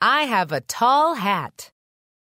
I have a tall hat.